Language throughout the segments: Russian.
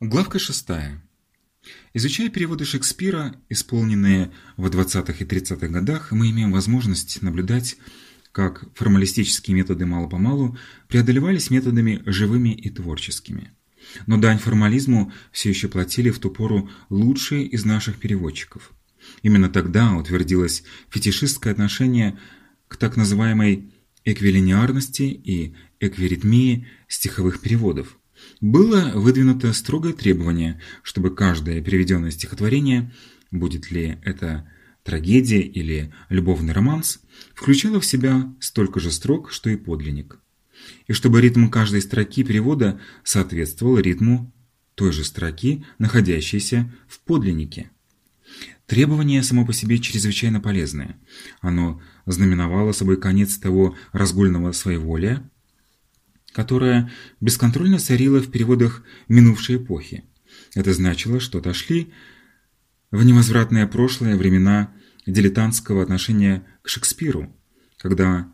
Главка шестая. Изучая переводы Шекспира, исполненные в 20-х и 30-х годах, мы имеем возможность наблюдать, как формалистические методы мало-помалу преодолевались методами живыми и творческими. Но дань формализму все еще платили в ту пору лучшие из наших переводчиков. Именно тогда утвердилось фетишистское отношение к так называемой эквилинеарности и эквиритмии стиховых переводов было выдвинуто строгое требование, чтобы каждое переведенное стихотворение, будет ли это трагедия или любовный романс, включало в себя столько же строк, что и подлинник. И чтобы ритм каждой строки перевода соответствовал ритму той же строки, находящейся в подлиннике. Требование само по себе чрезвычайно полезное. Оно знаменовало собой конец того разгульного своеволия, которая бесконтрольно царила в переводах минувшей эпохи. Это значило, что отошли в невозвратное прошлое времена дилетантского отношения к Шекспиру, когда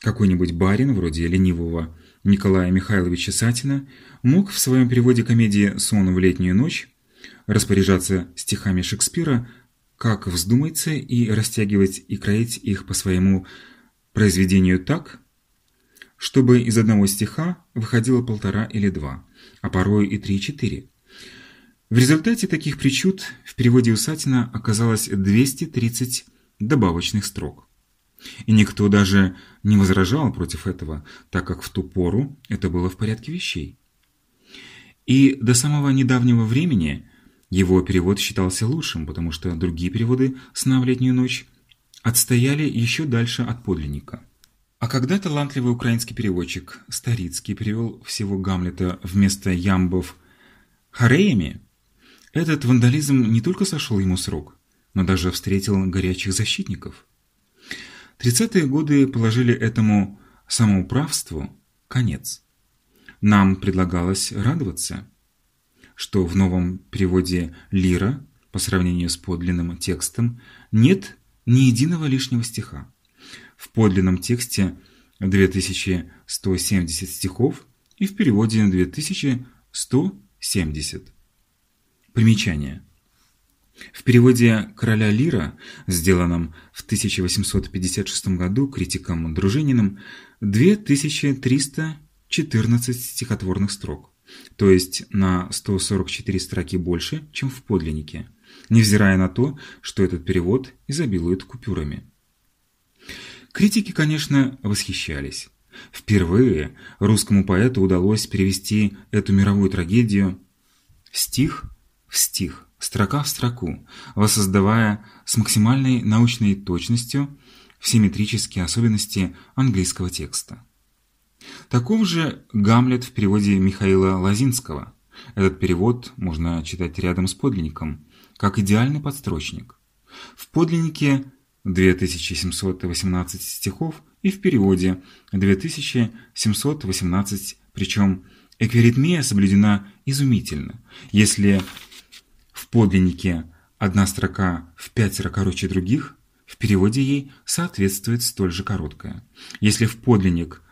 какой-нибудь барин, вроде ленивого Николая Михайловича Сатина, мог в своем переводе комедии «Сон в летнюю ночь» распоряжаться стихами Шекспира, как вздумается, и растягивать и кроить их по своему произведению так, чтобы из одного стиха выходило полтора или два, а порой и три-четыре. В результате таких причуд в переводе Усатина оказалось 230 добавочных строк. И никто даже не возражал против этого, так как в ту пору это было в порядке вещей. И до самого недавнего времени его перевод считался лучшим, потому что другие переводы «Сна в летнюю ночь» отстояли еще дальше от подлинника. А когда талантливый украинский переводчик Старицкий перевел всего Гамлета вместо ямбов хареями, этот вандализм не только сошел ему с рук, но даже встретил горячих защитников. Тридцатые годы положили этому самоуправству конец. Нам предлагалось радоваться, что в новом переводе «Лира» по сравнению с подлинным текстом нет ни единого лишнего стиха. В подлинном тексте 2170 стихов и в переводе 2170. Примечание. В переводе «Короля Лира», сделанном в 1856 году критиком Дружининым, 2314 стихотворных строк, то есть на 144 строки больше, чем в подлиннике, невзирая на то, что этот перевод изобилует купюрами. Критики, конечно, восхищались. Впервые русскому поэту удалось перевести эту мировую трагедию стих в стих, строка в строку, воссоздавая с максимальной научной точностью все метрические особенности английского текста. Таков же Гамлет в переводе Михаила Лазинского. Этот перевод можно читать рядом с подлинником, как идеальный подстрочник. В подлиннике 2718 стихов и в переводе 2718, причем эквиритмия соблюдена изумительно. Если в подлиннике одна строка в пятеро короче других, в переводе ей соответствует столь же короткая. Если в подлинник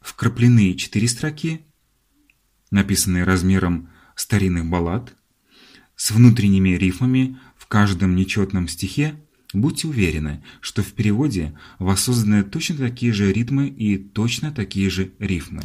вкраплены четыре строки, написанные размером старинных баллад, с внутренними рифмами в каждом нечетном стихе, Будьте уверены, что в переводе воссозданы точно такие же ритмы и точно такие же рифмы.